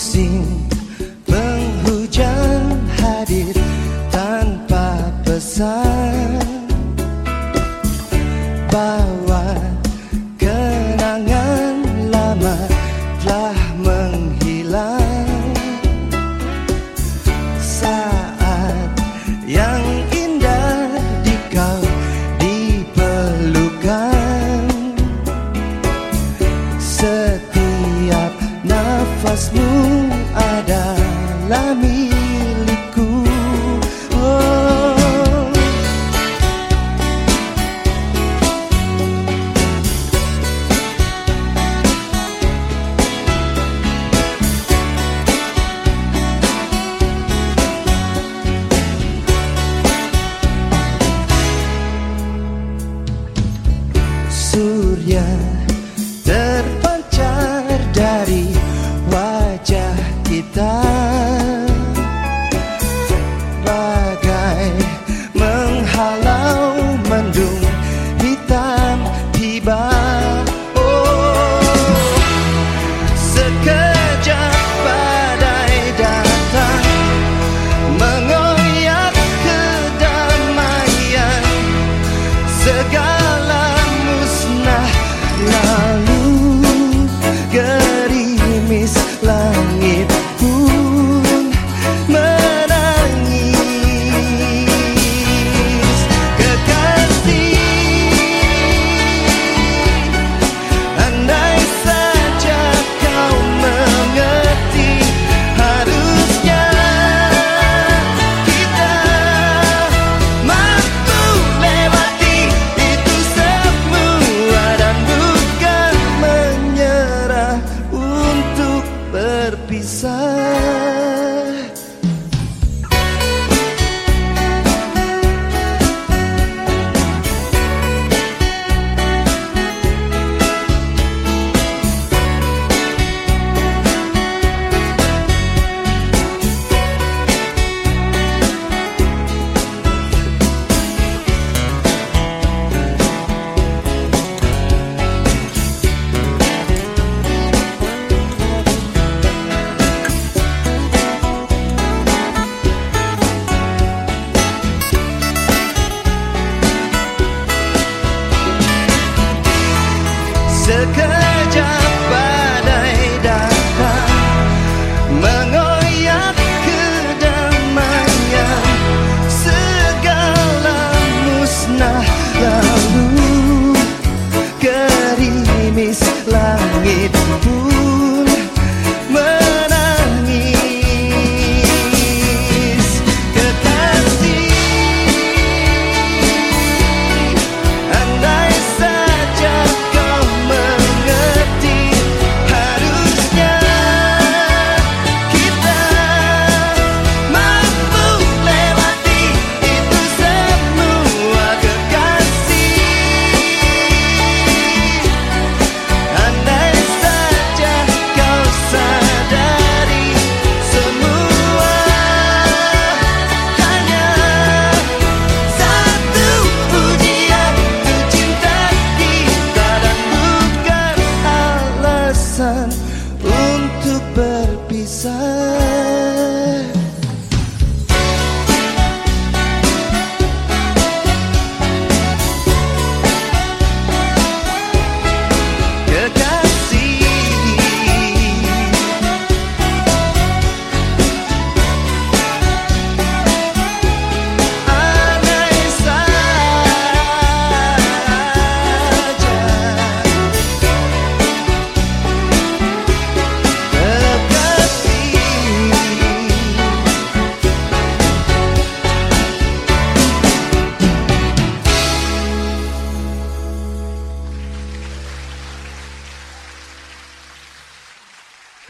musim penghujan hadir tanpa pesan. Bawa kenangan lama telah menghilang. Saat yang indah di kau diperlukan Setiap nafasmu hanya ter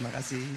Terima kasih.